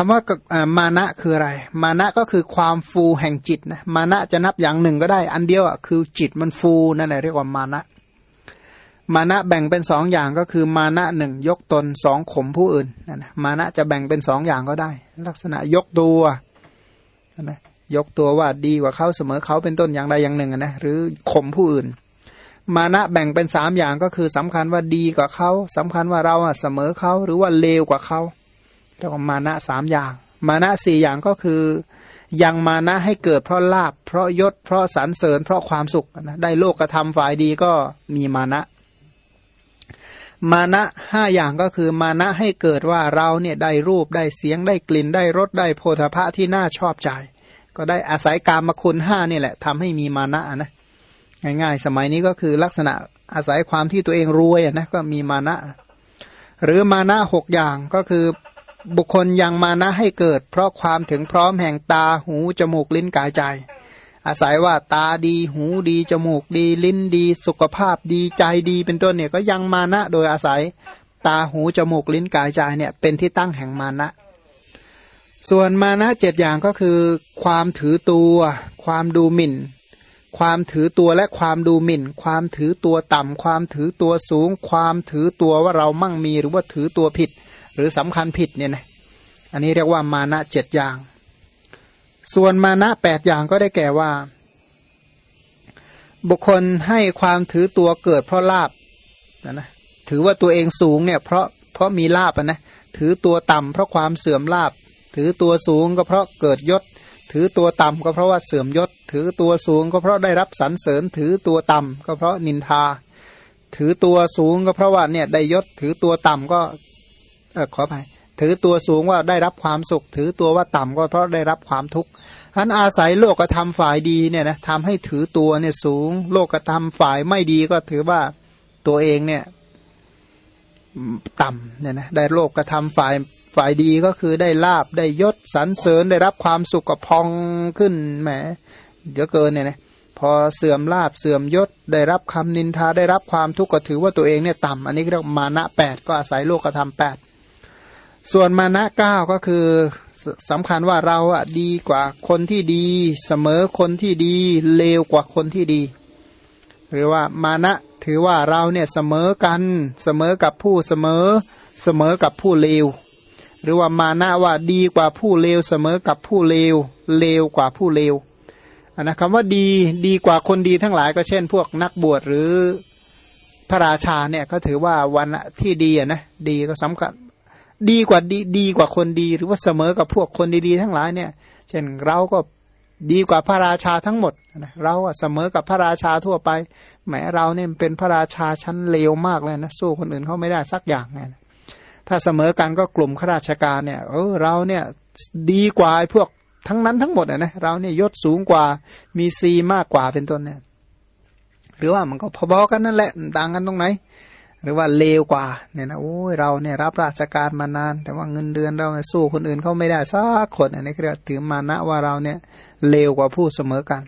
คำว่ามานะคืออะไร มานะก็คือความฟูแห่งจิตนะมานะจะนับอย่างหนึ่งก็ได้ อันเดียวอะคือจิตมันฟูนั่นแหละเรียกว่ามานะ มานะแบ่งเป็นสองอย่างก็คือมานะหนึ่งยกตนสองข่มผู้อื่นนั่นนะมานะจะแบ่งเป็นสองอย่างก็ได้ ลักษณะยกตัวนะยกตัวว่าดีกว่าเขาเสมอเขาเป็นต้นอย่างใดอย่างหนึ่งนะหรือข่มผู้อื่น มานะแบ่งเป็นสามอย่างก็คือสำคัญว่าดีกว่าเขาสำคัญว่าเราอะเสมอเขาหรือว่าเลวกว่าเขา เรียกว่ามานะสามอย่าง มานะสี่อย่างก็คือ ยังมานะให้เกิดเพราะลาบเพราะยศ เพราะสรรเสริญ เพราะความสุขนะได้โลกกระทำฝ่ายดีก็มีมานะ มานะห้าอย่างก็คือมานะให้เกิดว่าเราเนี่ยได้รูปได้เสียงได้กลิ่นได้รสได้โพธาภะที่น่าชอบใจก็ได้อาศัยกรรมคุณห้านี่แหละทำให้มีมานะนะง่ายๆ สมัยนี้ก็คือลักษณะอาศัยความที่ตัวเองรวยนะก็มีมานะ หรือมานะหกอย่างก็คือ บุคคลยังมานะให้เกิด เพราะความถึงพร้อมแห่งตาหูจมูกลิ้นกายใจ อาศัยว่าตาดีหูดีจมูกดี ลิ้นดี สุขภาพดีใจดีเป็นต้นเนี่ยก็ยังมานะโดยอาศัยตาหูจมูกลิ้นกายใจเนี่ยเป็นที่ตั้งแห่งมานะ ส่วนมานะเจ็ดอย่างก็คือ ความถือตัว ความดูหมิ่น ความถือตัวและความดูหมิ่น ความถือตัวต่ำ ความถือตัวสูง ความถือตัวว่าเรามั่งมีหรือว่าถือตัวผิด หรือสำคัญผิดเนี่ยนะอันนี้เรียกว่ามานะเจ็ดอย่าง ส่วนมานะแปดอย่างก็ได้แก่ว่า บุคคลให้ความถือตัวเกิดเพราะลาบนะนะถือว่าตัวเองสูงเนี่ยเพราะเพราะมีลาบนะถือตัวต่ำเพราะความเสื่อมลาบ ถือตัวสูงก็เพราะเกิดยศ ถือตัวต่ำก็เพราะว่าเสื่อมยศ ถือตัวสูงก็เพราะได้รับสรรเสริญ ถือตัวต่ำก็เพราะนินทา ถือตัวสูงก็เพราะว่าเนี่ยได้ยศ ถือตัวต่ำก็เออขออภัยถือตัวสูงว่าได้รับความสุข ถือตัวว่าต่ำก็เพราะได้รับความทุกข์อันอาศัยโลกธรรมฝ่ายดีเนี่ยนะทำให้ถือตัวเนี่ยสูง โลกธรรมฝ่ายไม่ดีก็ถือว่าตัวเองเนี่ยต่ำเนี่ยนะได้โลกธรรมฝ่าย ฝ่ายดีก็คือได้ลาบได้ยศสรรเสริญได้รับความสุขกับพองขึ้นแหมเยอะเกินเนี่ยนะพอเสื่อมลาบเสื่อมยศได้รับคำนินทาได้รับความทุกข์ก็ถือว่าตัวเองเนี่ยต่ำอันนี้เรียกมานะแปดก็อาศัยโลกธรรมแปดส่วนมานะเก้าก็คือสำคัญว่าเราอะดีกว่าคนที่ดี เสมอคนที่ดีเลวกว่าคนที่ดี หรือว่ามานะถือว่าเราเนี่ยเสมอกัน เสมอกับผู้เสมอ เสมอกับผู้เลว หรือว่ามานะว่าดีกว่าผู้เลวเสมอกับผู้เลวเลวกว่าผู้เลวอันนะคำว่าดีดีกว่าคนดีทั้งหลายก็เช่น พวกนักบวชหรือพระราชาเนี่ยก็ถือว่าวันที่ดีนะดีก็สำคัญดีกว่าดีดีกว่าคนดีหรือว่าเสมอกับพวกคนดีๆทั้งหลายเนี่ย เช่นเราก็ดีกว่าพระราชาทั้งหมดนะเราเสมอกับพระราชาทั่วไปแม้เราเนี่ยเป็นพระราชาชั้นเลวมากเลยนะสู้คนอื่นเขาไม่ได้สักอย่างไง ถ้าเสมอกันก็กลุ่มข้าราชการเนี่ยเออเราเนี่ยดีกว่าพวกทั้งนั้นทั้งหมดนะเราเนี่ยยศสูงกว่ามีซีมากกว่าเป็นต้นเนี่ยหรือว่ามันก็พอๆกันนั่นแหละต่างกันตรงไหน หรือว่าเลวกว่าเนี่ยนะโอ้ยเราเนี่ยรับราชการมานาน แต่ว่าเงินเดือนเราสู้คนอื่นเขาไม่ได้สักคนอันนี้เรียกถือมานะว่าเราเนี่ยเลวกว่าผู้เสมอกัน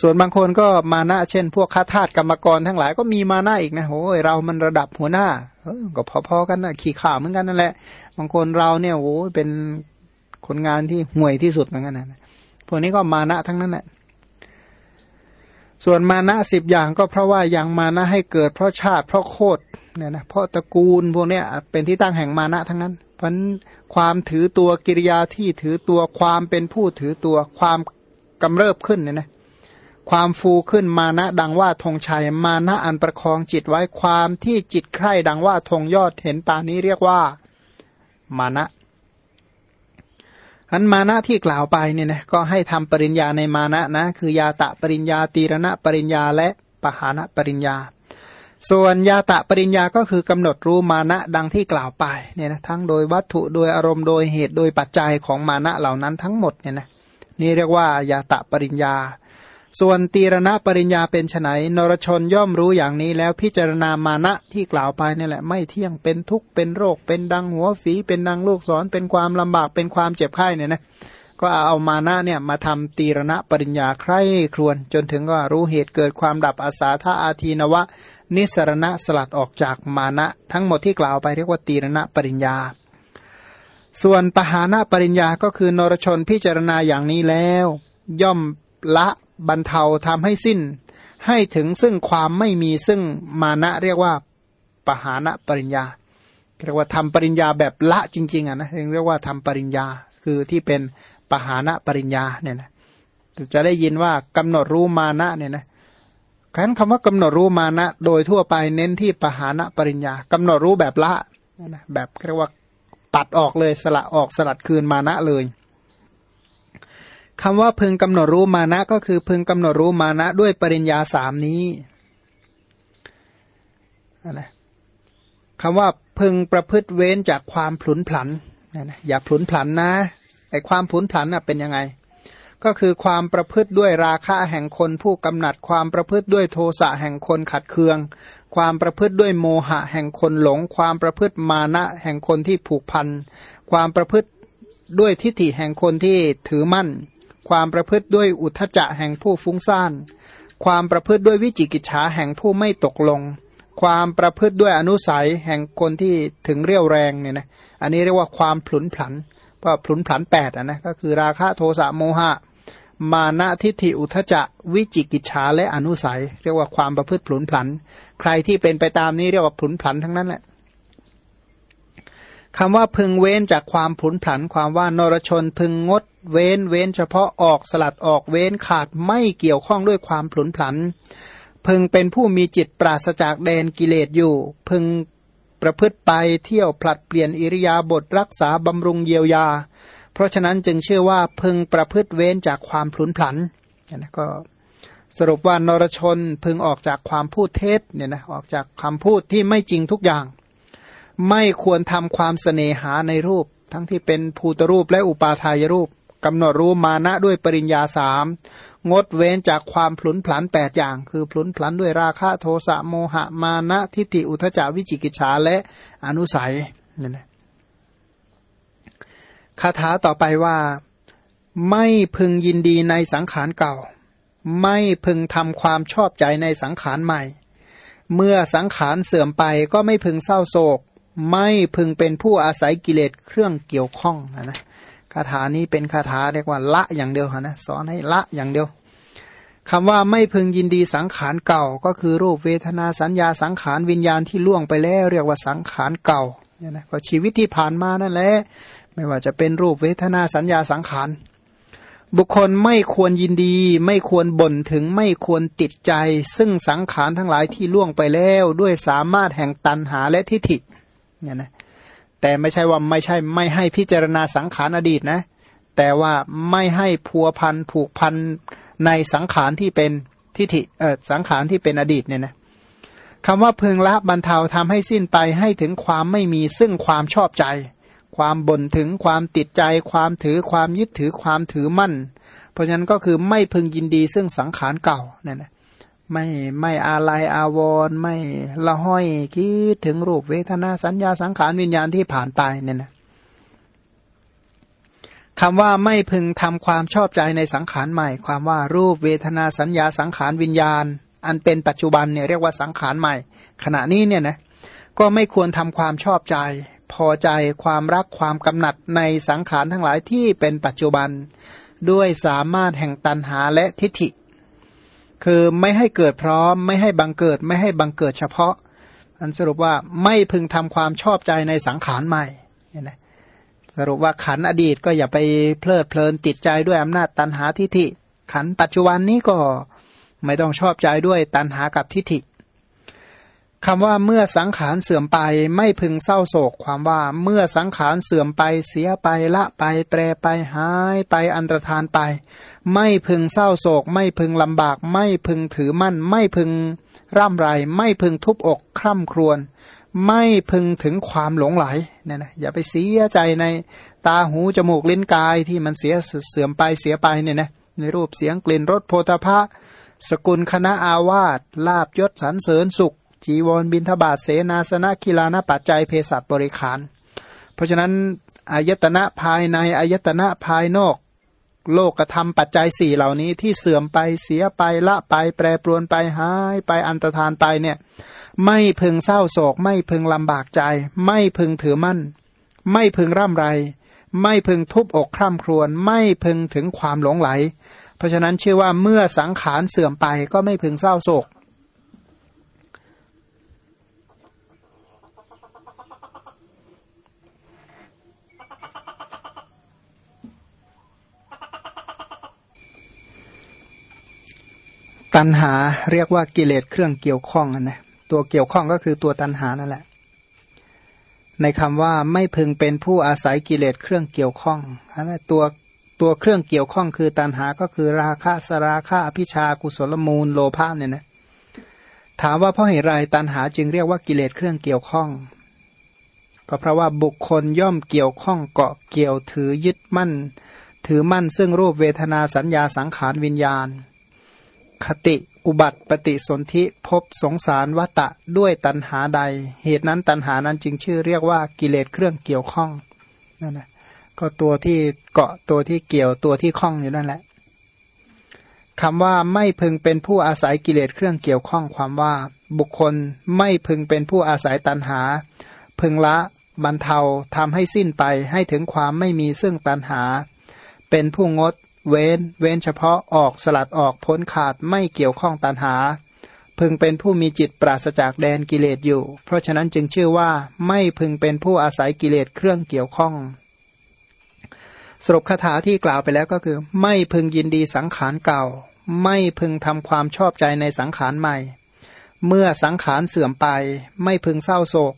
ส่วนบางคนก็มานะเช่น พวกข้าทาสกรรมกรทั้งหลายก็มีมานะอีกนะโอ้ยเรามันระดับหัวหน้าเออก็พอๆกันนะขี่ข่าเหมือนกันนั่นแหละ บางคนเราเนี่ยโอ้ยเป็นคนงานที่ห่วยที่สุดเหมือนกันนะพวกนี้ก็มานะทั้งนั้นแหละส่วนมานะสิบอย่างก็เพราะว่ายังมานะให้เกิดเพราะชาติเพราะโคตรเนี่ยนะเพราะตระกูลพวกเนี้ยเป็นที่ตั้งแห่งมานะทั้งนั้น เพราะความถือตัวกิริยาที่ถือตัวความเป็นผู้ถือตัวความกำเริบขึ้นเนี่ยนะ ความฟูขึ้นมานะดังว่าธงชัยมานะอันประคองจิตไว้ความที่จิตใคร่ดังว่าธงยอดเห็นปานี้เรียกว่ามานะอันมานะที่กล่าวไปเนี่ยนะก็ให้ทำปริญญาในมานะนะ คือยาตะปริญญาตีรณะปริญญาและปหานะปริญญา ส่วนยาตะปริญญาก็คือกำหนดรู้มานะดังที่กล่าวไปเนี่ยนะทั้งโดยวัตถุโดยอารมณ์โดยเหตุโดยปัจจัยของมานะเหล่านั้นทั้งหมดเนี่ยนะนี่เรียกว่ายาตะปริญญา ส่วนตีรณปริญญาเป็นไนนรชนย่อมรู้อย่างนี้แล้วพิจารณามานะที่กล่าวไปนี่แหละ ไม่เที่ยงเป็นทุกข์เป็นโรค เป็นดังหัวฝีเป็นดังลูกศรเป็นความลำบากเป็นความเจ็บไข้เนี่ยนะก็เอามานะเนี่ยมาทำตีรณปริญญาใคร่ครวน จนถึงก็รู้เหตุเกิดความดับอาสาธาอาทีนวะ นิสรณะสลัดออกจากมานะ ทั้งหมดที่กล่าวไปเรียกว่าตีรณปริญญา ส่วนปหานะปริญญาก็คือนรชนพิจารณาอย่างนี้แล้ว ย่อมละ บรรเทาทำให้สิ้น ให้ถึงซึ่งความไม่มีซึ่งมานะเรียกว่าปหานะปริญญาเรียกว่าทำปริญญาแบบละจริงๆอะนะเรียกว่าทำปริญญาคือที่เป็นปหานะปริญญาเนี่ยนะจะได้ยินว่ากำหนดรู้มานะเนี่ยนะครั้นคำว่ากำหนดรู้มานะโดยทั่วไปเน้นที่ปหานะปริญญากำหนดรู้แบบละนะแบบเรียกว่าตัดออกเลยสละออกสลัดคืนมานะเลย คำว่าพึงกำหนดรู้มานะก็คือพึงกำหนดรู้มานะด้วยปริญญาสามนี้อะไรคำว่าพึงประพฤติเว้นจากความผลุนผันนะอย่าผลุนผันนะไอความผลุนผันน่ะเป็นยังไง ก็คือความประพฤติด้วยราคะแห่งคนผู้กำหนัด ความประพฤติด้วยโทสะแห่งคนขัดเคือง ความประพฤติด้วยโมหะแห่งคนหลง ความประพฤติมานะแห่งคนที่ผูกพัน ความประพฤติด้วยทิฏฐิแห่งคนที่ถือมั่น ความประพฤติด้วยอุทจจะแห่งผู้ฟุ้งซ่าน ความประพฤติด้วยวิจิกิจฉาแห่งผู้ไม่ตกลง ความประพฤติด้วยอนุสัยแห่งคนที่ถึงเรี่ยวแรงเนี่ยนะอันนี้เรียกว่าความผลุนผันเพราะผลุนผันแปดนะก็คือราคะโทสะโมหะ มานะทิฏฐิอุทจะวิจิกิจฉาและอนุสัย เรียกว่าความประพฤติผลุนผัน ใครที่เป็นไปตามนี้เรียกว่าผลุนผันทั้งนั้นแหละ คำว่าพึงเว้นจากความผลุนผันความว่านรชนพึงงด เว้นเว้นเฉพาะออกสลัดออกเว้นขาดไม่เกี่ยวข้องด้วยความผลุนผัน พึงเป็นผู้มีจิตปราศจากแดนกิเลสอยู่ พึงประพฤติไปเที่ยวผลัดเปลี่ยนอิริยาบถรักษาบำรุงเยียวยา เพราะฉะนั้นจึงเชื่อว่าพึงประพฤติเว้นจากความพลุนพลันนะก็สรุปว่านรชนพึงออกจากความพูดเท็จเนี่ยนะออกจากคำพูดที่ไม่จริงทุกอย่าง ไม่ควรทำความเสน่หาในรูป ทั้งที่เป็นภูตรูปและอุปาทายรูปกำหนดรู้มานะด้วยปริญญาสามงดเว้นจากความพลุนพลันแปดอย่าง คือพลุนพลันด้วยราคะโทสะโมหะมานะทิฏฐิอุทจาวิจิกิจฉาและอนุสัยนี่นะคาถาต่อไปว่า ไม่พึงยินดีในสังขารเก่า ไม่พึงทำความชอบใจในสังขารใหม่ เมื่อสังขารเสื่อมไปก็ไม่พึงเศร้าโศก ไม่พึงเป็นผู้อาศัยกิเลสเครื่องเกี่ยวข้องนะคาถานี้เป็นคาถาเรียกว่าละอย่างเดียวนะสอนให้ละอย่างเดียวคำว่าไม่พึงยินดีสังขารเก่า ก็คือรูปเวทนาสัญญาสังขารวิญญาณที่ล่วงไปแล้ว เรียกว่าสังขารเก่าเนี่ยนะก็ชีวิตที่ผ่านมานั่นแหละไม่ว่าจะเป็นรูปเวทนาสัญญาสังขารบุคคลไม่ควรยินดี ไม่ควรบ่นถึงไม่ควรติดใจ ซึ่งสังขารทั้งหลายที่ล่วงไปแล้ว ด้วยสามารถแห่งตันหาและทิฏฐิ เนี่ยนะแต่ไม่ใช่ว่าไม่ใช่ไม่ให้พิจารณาสังขารอดีตนะ แต่ว่าไม่ให้พัวพันผูกพันในสังขารที่เป็นทิฏฐิเออสังขารที่เป็นอดีตเนี่ยนะคำว่าพึงละบรรเทาทำให้สิ้นไปให้ถึงความไม่มีซึ่งความชอบใจ ความบ่นถึงความติดใจ ความถือความยึดถือความถือมั่น เพราะฉะนั้นก็คือไม่พึงยินดีซึ่งสังขารเก่าเนี่ยนะ ไม่ไม่อาลัยอาวรณ์ไม่ละห้อยคิดถึงรูปเวทนาสัญญาสังขารวิญญาณที่ผ่านไปเนี่ยนะคำว่าไม่พึงทำความชอบใจในสังขารใหม่ ความว่ารูปเวทนาสัญญาสังขารวิญญาณ อันเป็นปัจจุบันเนี่ยเรียกว่าสังขารใหม่ ขณะนี้เนี่ยนะก็ไม่ควรทำความชอบใจ พอใจความรักความกำหนัดในสังขารทั้งหลายที่เป็นปัจจุบัน ด้วยสามารถแห่งตันหาและทิฏฐิ คือไม่ให้เกิดพร้อม ไม่ให้บังเกิด ไม่ให้บังเกิดเฉพาะ อันสรุปว่าไม่พึงทำความชอบใจในสังขารใหม่เนี่ยนะสรุปว่าขันอดีตก็อย่าไปเพลิดเพลินติดใจด้วยอำนาจตันหาทิฏฐิขันปัจจุบันนี้ก็ไม่ต้องชอบใจด้วยตันหากับทิฏฐิ คำว่าเมื่อสังขารเสื่อมไปไม่พึงเศร้าโศกความว่าเมื่อสังขารเสื่อมไปเสียไปละไป แปรไปหายไปอันตรธานไป ไม่พึงเศร้าโศก ไม่พึงลำบาก ไม่พึงถือมั่น ไม่พึงร่ำไร ไม่พึงทุบอกคร่ำครวญไม่พึงถึงความหลงไหลเนี่ยนะอย่าไปเสียใจในตาหูจมูกลิ้นกายที่มันเสียเสื่อมไปเสียไปเนี่ยนะในรูปเสียงกลิ่นรสโพธพะสกุลคณะอาวาสลาบยศสรรเสริญสุข จีวรบินทบาทเสนาสนะกีฬานปัจจัยเภสัชบริขาร เพราะฉะนั้นอายตนะภายในอายตนะภายนอก โลกกระทำปัจจัยสี่เหล่านี้ที่เสื่อมไปเสียไปละไปแปรปรวนไปหายไปอันตรธานไปเนี่ยไม่พึงเศร้าโศก ไม่พึงลำบากใจ ไม่พึงถือมั่น ไม่พึงร่ำไร ไม่พึงทุบอกคร่ำครวญไม่พึงถึงความหลงไหล เพราะฉะนั้นชื่อว่าเมื่อสังขารเสื่อมไปก็ไม่พึงเศร้าโศก ตัณหาเรียกว่ากิเลสเครื่องเกี่ยวข้องนะตัวเกี่ยวข้องก็คือตัวตัณหานั่นแหละ ในคำว่าไม่พึงเป็นผู้อาศัยกิเลสเครื่องเกี่ยวข้องนะตัวตัวเครื่องเกี่ยวข้องคือตัณหาก็คือราคะสราคะอภิชากุศลมูลโลภะเนี่ยนะถามว่าเพราะเหตุไรตัณหาจึงเรียกว่ากิเลสเครื่องเกี่ยวข้อง ก็เพราะว่าบุคคลย่อมเกี่ยวข้องเกาะเกี่ยวถือยึดมั่น ถือมั่นซึ่งรูปเวทนาสัญญาสังขารวิญญาณ คติอุบัติปฏิสนธิพบสงสารวัตะด้วยตันหาใด เหตุนั้นตันหานั้นจึงชื่อเรียกว่ากิเลสเครื่องเกี่ยวข้องนั่นแหละก็ตัวที่เกาะตัวที่เกี่ยวตัวที่ข้องอยู่นั่นแหละคำว่าไม่พึงเป็นผู้อาศัยกิเลสเครื่องเกี่ยวข้องความว่า บุคคลไม่พึงเป็นผู้อาศัยตันหา พึงละบรรเทาทำให้สิ้นไปให้ถึงความไม่มีซึ่งตันหา เป็นผู้งด เว้น เว้นเฉพาะออกสลัดออกพ้นขาดไม่เกี่ยวข้องตันหา พึงเป็นผู้มีจิตปราศจากแดนกิเลสอยู่ เพราะฉะนั้นจึงชื่อว่าไม่พึงเป็นผู้อาศัยกิเลสเครื่องเกี่ยวข้อง สรุปคาถาที่กล่าวไปแล้วก็คือ ไม่พึงยินดีสังขารเก่า ไม่พึงทำความชอบใจในสังขารใหม่ เมื่อสังขารเสื่อมไป ไม่พึงเศร้าโศก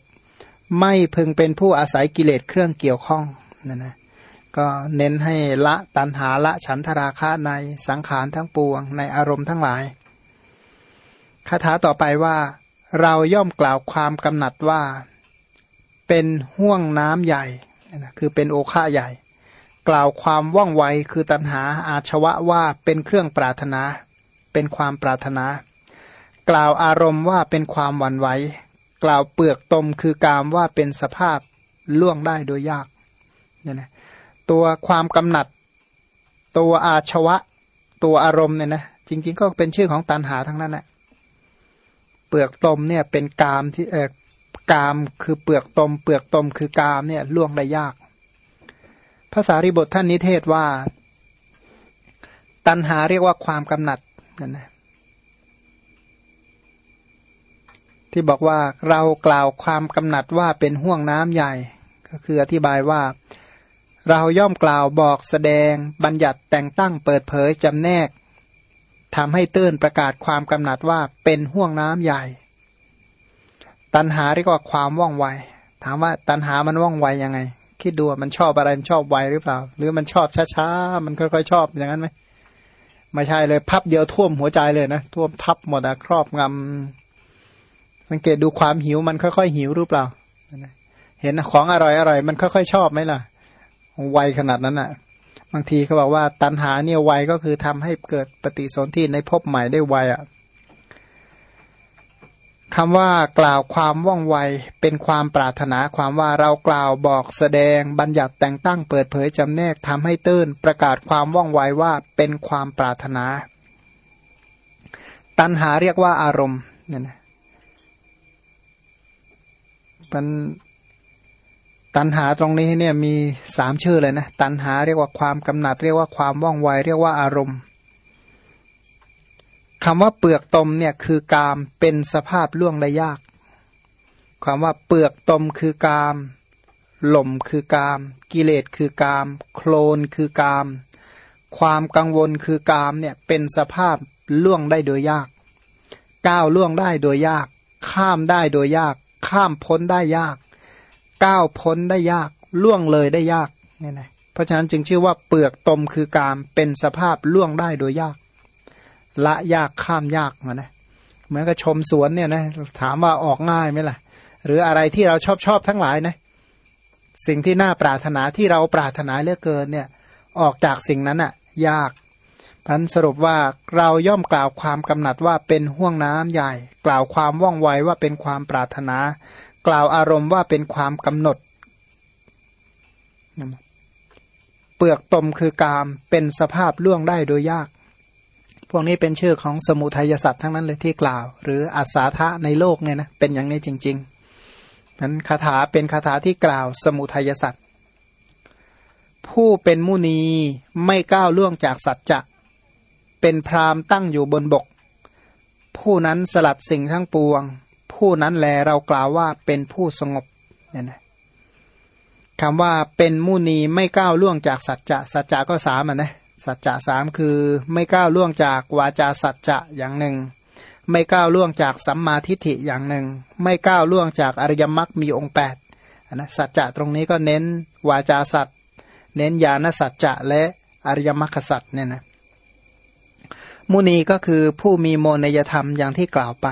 ไม่พึงเป็นผู้อาศัยกิเลสเครื่องเกี่ยวข้องนั่นนะ ก็เน้นให้ละตันหาละฉันทราคะในสังขารทั้งปวง ในอารมณ์ทั้งหลายคาถาต่อไปว่า เราย่อมกล่าวความกำหนัดว่า เป็นห่วงน้ำใหญ่คือเป็นโอฆาใหญ่ กล่าวความว่องไวคือตันหาอาชวะว่าเป็นเครื่องปรารถนา เป็นความปรารถนา กล่าวอารมณ์ว่าเป็นความหวั่นไหวกล่าวเปลือกตมคือกามว่าเป็นสภาพล่วงได้โดยยากเนี่ยนะ ตัวความกำหนัด ตัวอาชวะ ตัวอารมณ์เนี่ยนะจริง ๆ ก็เป็นชื่อของตันหาทั้งนั้นแหละเปลือกตมเนี่ยเป็นกามที่เออกามคือเปลือกตม เปลือกตมคือกามเนี่ยล่วงได้ยาก ภาษาริบทท่านนิเทศว่า ตันหาเรียกว่าความกำหนัดนั่นนะที่บอกว่าเรากล่าวความกำหนัดว่าเป็นห่วงน้ำใหญ่ ก็คืออธิบายว่า เราย่อมกล่าวบอกแสดง บัญญัติแต่งตั้งเปิดเผยจำแนกทำให้ตื้นประกาศความกำหนัดว่าเป็นห่วงน้ำใหญ่ ตันหาเรียกว่าความว่องไว ถามว่าตันหามันว่องไวยังไง คิดดูมันชอบอะไรมันชอบไวหรือเปล่า หรือมันชอบช้าๆมันค่อยๆชอบอย่างนั้นไหมไม่ใช่เลยพับเดียวท่วมหัวใจเลยนะท่วมทับหมดอะครอบงำสังเกตดูความหิวมันค่อยๆหิวหรือเปล่า เห็นของอร่อยๆมันค่อยๆชอบไหมล่ะ ไวขนาดนั้นอะ บางทีเขาบอกว่าตันหาเนี่ยไวก็คือทำให้เกิดปฏิสนธิในภพใหม่ได้ไวอะคำว่ากล่าวความว่องไวเป็นความปรารถนาความว่าเรากล่าวบอกแสดงบัญญัติแต่งตั้งเปิดเผยจำแนกทำให้ตื้นประกาศความว่องไวว่าเป็นความปรารถนา ตันหาเรียกว่าอารมณ์เนี่ยนะมัน ตันหาตรงนี้เนี่ยมีสามชื่อเลยนะ ตันหาเรียกว่าความกำหนัด เรียกว่าความว่องไว เรียกว่าอารมณ์คำว่าเปลือกตมเนี่ยคือกามเป็นสภาพล่วงได้ยาก ความว่าเปลือกตมคือกามหล่มคือกาม กิเลสคือกาม โคลนคือกาม ความกังวลคือกามเนี่ยเป็นสภาพล่วงได้โดยยาก ก้าวล่วงได้โดยยาก ข้ามได้โดยยาก ข้ามพ้นได้ยาก ก้าวพ้นได้ยากล่วงเลยได้ยากเนี่ยนะเพราะฉะนั้นจึงชื่อว่าเปลือกตมคือกามเป็นสภาพล่วงได้โดยยาก ละยากข้ามยากมานะเหมือนกับชมสวนเนี่ยนะถามว่าออกง่ายไหมล่ะ หรืออะไรที่เราชอบชอบทั้งหลายนะสิ่งที่น่าปรารถนาที่เราปรารถนาเลือกเกินเนี่ย ออกจากสิ่งนั้นอะ่ะ ยาก พันสรุปว่าเราย่อมกล่าวความกำหนัดว่าเป็นห่วงน้ำใหญ่ กล่าวความว่องไวว่าเป็นความปรารถนา กล่าวอารมณ์ว่าเป็นความกำหนด เปลือกตมคือกามเป็นสภาพล่วงได้โดยยาก พวกนี้เป็นชื่อของสมุทัยสัตว์ทั้งนั้นเลยที่กล่าว หรืออัศาธะในโลกเนี่ยนะเป็นอย่างนี้จริงๆนั้นคาถาเป็นคาถาที่กล่าวสมุทัยสัตว์ผู้เป็นมุนีไม่ก้าวล่วงจากสัจจะ เป็นพรามตั้งอยู่บนบก ผู้นั้นสลัดสิ่งทั้งปวง ผู้นั้นแลเรากล่าวว่าเป็นผู้สงบเนี่ยนะคำว่าเป็นมุนีไม่ก้าวล่วงจากสัจจะสัจจะก็สามอะนะสัจจะสามคือไม่ก้าวล่วงจากวาจาสัจจะอย่างหนึ่ง ไม่ก้าวล่วงจากสัมมาทิฏฐิอย่างหนึ่ง ไม่ก้าวล่วงจากอริยมรรคมีองค์แปดนะสัจจะตรงนี้ก็เน้นวาจาสัจเน้นญาณสัจจะและอริยมรรคสัจเนี่ยนะ มุนีก็คือผู้มีโมนยธรรมอย่างที่กล่าวไป